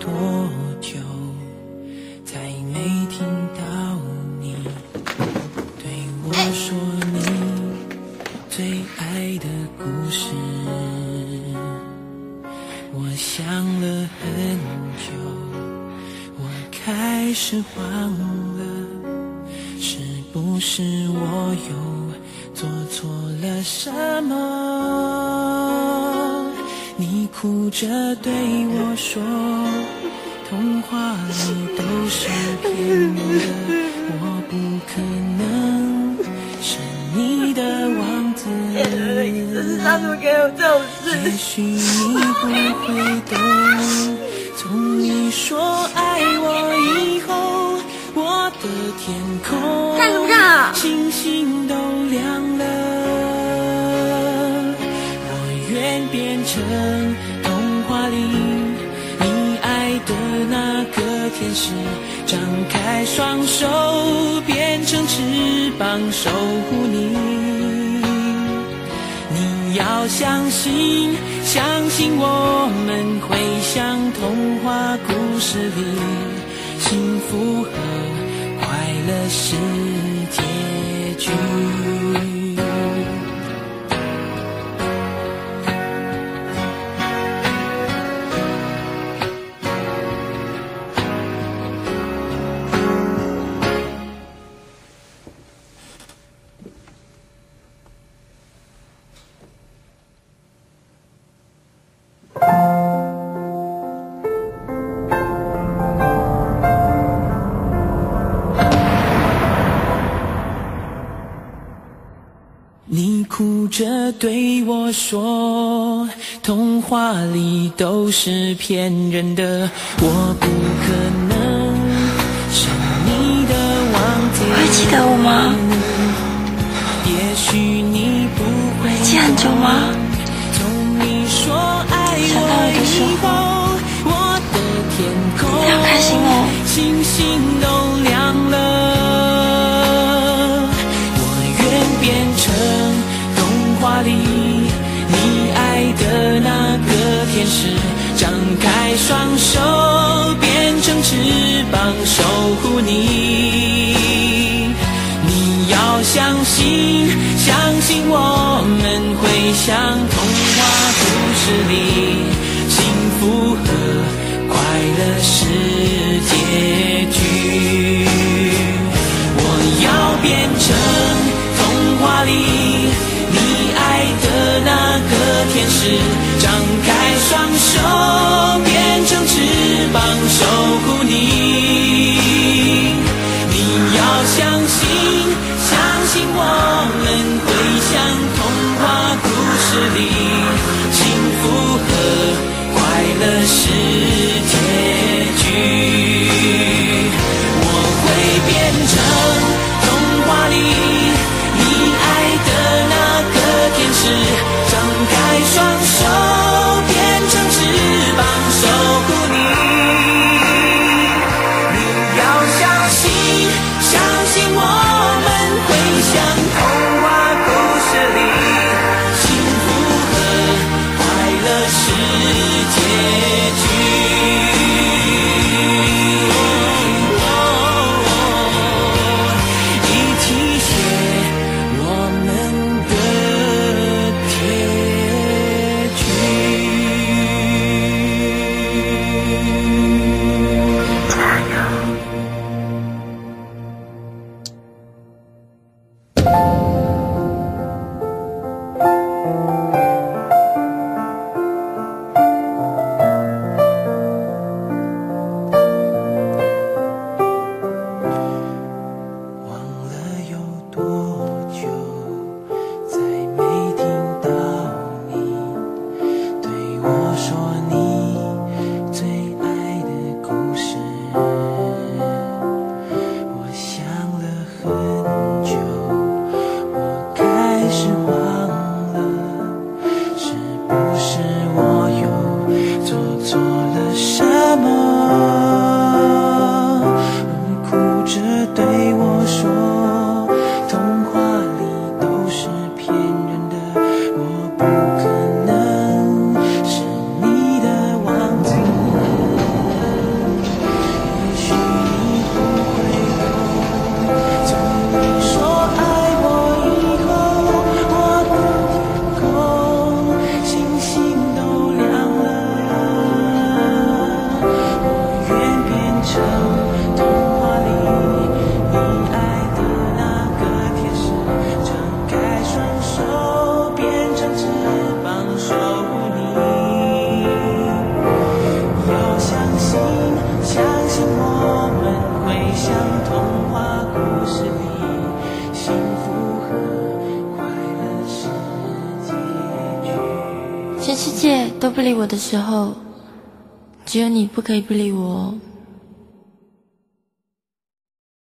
多久，再没听到你对我说你最爱的故事。我想了很久，我开始慌了，是不是我又做错了什么？你哭着对我说，童话里都是骗人的，我不可能是你的王子。他怎么给我这种也？许你不会懂，从你说爱我以后，我的天空干什么干啊星星都亮了。童话里你爱的那个天使，张开双手，变成翅膀守护你。你要相信，相信我们会像童话故事里，幸福和快乐是结局。哭着对我说，童话里都是骗人的，我不可能是你的王子。会记得我吗？也许你不会记很久吗？从你说爱我以候后，我的天空你好开心哦是，张开双手，变成翅膀守护你。你要相信，相信我们会相都不理我的时候，只有你不可以不理我哦。